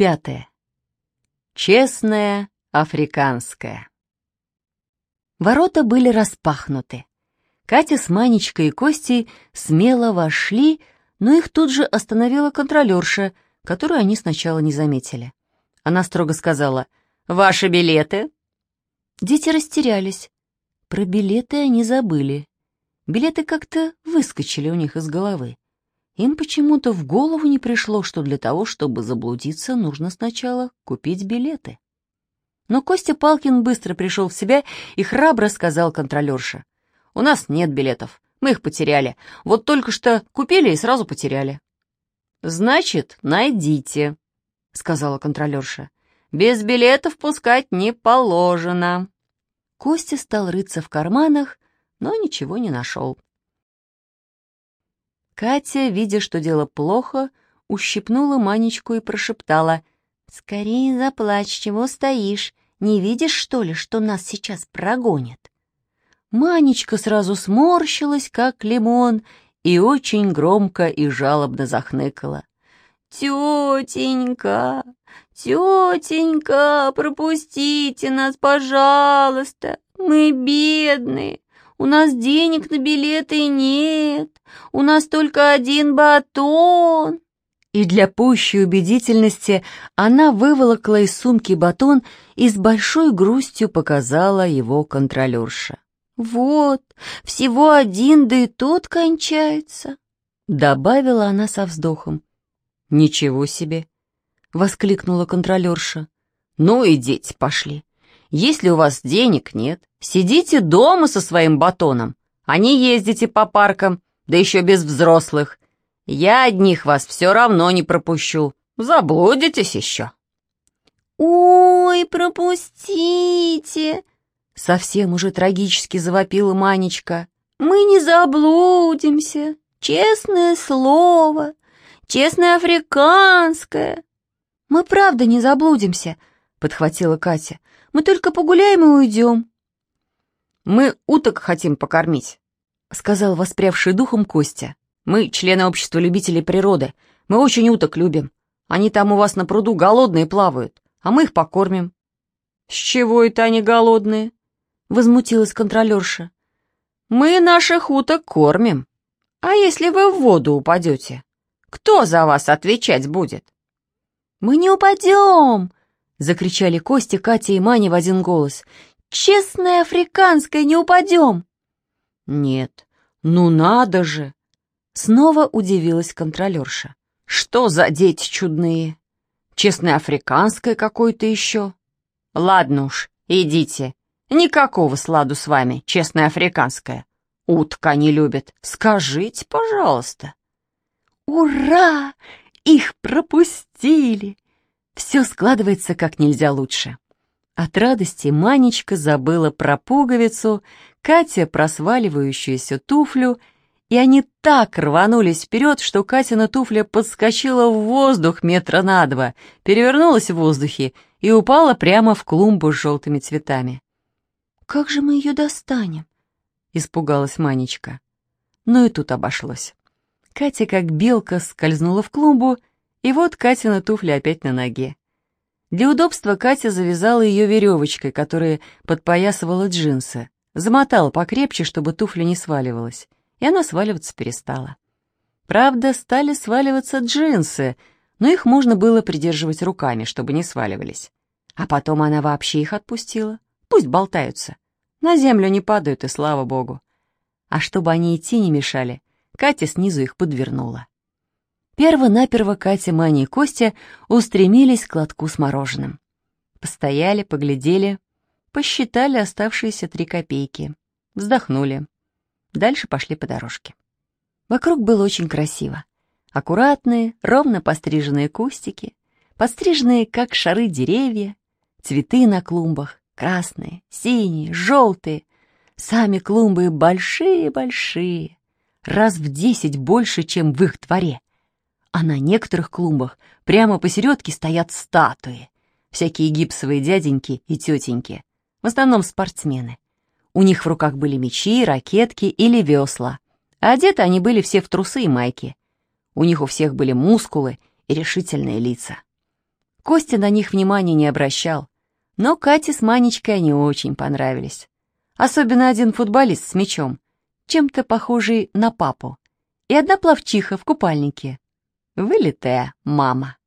Пятое. Честная африканская. Ворота были распахнуты. Катя с Манечкой и Костей смело вошли, но их тут же остановила контролерша, которую они сначала не заметили. Она строго сказала «Ваши билеты?» Дети растерялись. Про билеты они забыли. Билеты как-то выскочили у них из головы. Им почему-то в голову не пришло, что для того, чтобы заблудиться, нужно сначала купить билеты. Но Костя Палкин быстро пришел в себя и храбро сказал контролерше. «У нас нет билетов, мы их потеряли. Вот только что купили и сразу потеряли». «Значит, найдите», — сказала контролерша. «Без билетов пускать не положено». Костя стал рыться в карманах, но ничего не нашел. Катя, видя, что дело плохо, ущипнула Манечку и прошептала. «Скорее заплачь, чего стоишь? Не видишь, что ли, что нас сейчас прогонят?» Манечка сразу сморщилась, как лимон, и очень громко и жалобно захныкала. «Тетенька, тетенька, пропустите нас, пожалуйста, мы бедные, у нас денег на билеты нет. У нас только один батон». И для пущей убедительности она выволокла из сумки батон и с большой грустью показала его контролерша. «Вот, всего один, да и тот кончается», — добавила она со вздохом. «Ничего себе!» — воскликнула контролерша. «Ну и дети пошли. Если у вас денег нет, сидите дома со своим батоном, а не ездите по паркам, да еще без взрослых. Я одних вас все равно не пропущу. Заблудитесь еще». «Ой, пропустите!» Совсем уже трагически завопила Манечка. «Мы не заблудимся, честное слово, честное африканское». «Мы правда не заблудимся», — подхватила Катя. Мы только погуляем и уйдем». «Мы уток хотим покормить», — сказал воспрявший духом Костя. «Мы члены общества любителей природы. Мы очень уток любим. Они там у вас на пруду голодные плавают, а мы их покормим». «С чего это они голодные?» — возмутилась контролерша. «Мы наших уток кормим. А если вы в воду упадете, кто за вас отвечать будет?» «Мы не упадем!» Закричали Костя, Катя и Маня в один голос. «Честное африканское, не упадем!» «Нет, ну надо же!» Снова удивилась контролерша. «Что за дети чудные? Честное африканское какое-то еще?» «Ладно уж, идите. Никакого сладу с вами, честное африканское. Утка не любит. Скажите, пожалуйста». «Ура! Их пропустили!» Все складывается как нельзя лучше. От радости Манечка забыла про пуговицу, Катя про сваливающуюся туфлю, и они так рванулись вперед, что Катина туфля подскочила в воздух метра на два, перевернулась в воздухе и упала прямо в клумбу с желтыми цветами. «Как же мы ее достанем?» — испугалась Манечка. Но и тут обошлось. Катя, как белка, скользнула в клумбу и вот Катина туфля опять на ноге. Для удобства Катя завязала ее веревочкой, которая подпоясывала джинсы, замотала покрепче, чтобы туфля не сваливалась, и она сваливаться перестала. Правда, стали сваливаться джинсы, но их можно было придерживать руками, чтобы не сваливались. А потом она вообще их отпустила. Пусть болтаются. На землю не падают, и слава богу. А чтобы они идти не мешали, Катя снизу их подвернула. Перво-наперво Катя, Маня и Костя устремились к лотку с мороженым. Постояли, поглядели, посчитали оставшиеся три копейки, вздохнули. Дальше пошли по дорожке. Вокруг было очень красиво. Аккуратные, ровно постриженные кустики, постриженные, как шары деревья, цветы на клумбах, красные, синие, желтые. Сами клумбы большие-большие, раз в десять больше, чем в их дворе а на некоторых клумбах прямо посередке стоят статуи. Всякие гипсовые дяденьки и тетеньки, в основном спортсмены. У них в руках были мечи, ракетки или весла. А одеты они были все в трусы и майки. У них у всех были мускулы и решительные лица. Костя на них внимания не обращал, но Кате с Манечкой они очень понравились. Особенно один футболист с мячом, чем-то похожий на папу, и одна плавчиха в купальнике. Вылитая мама.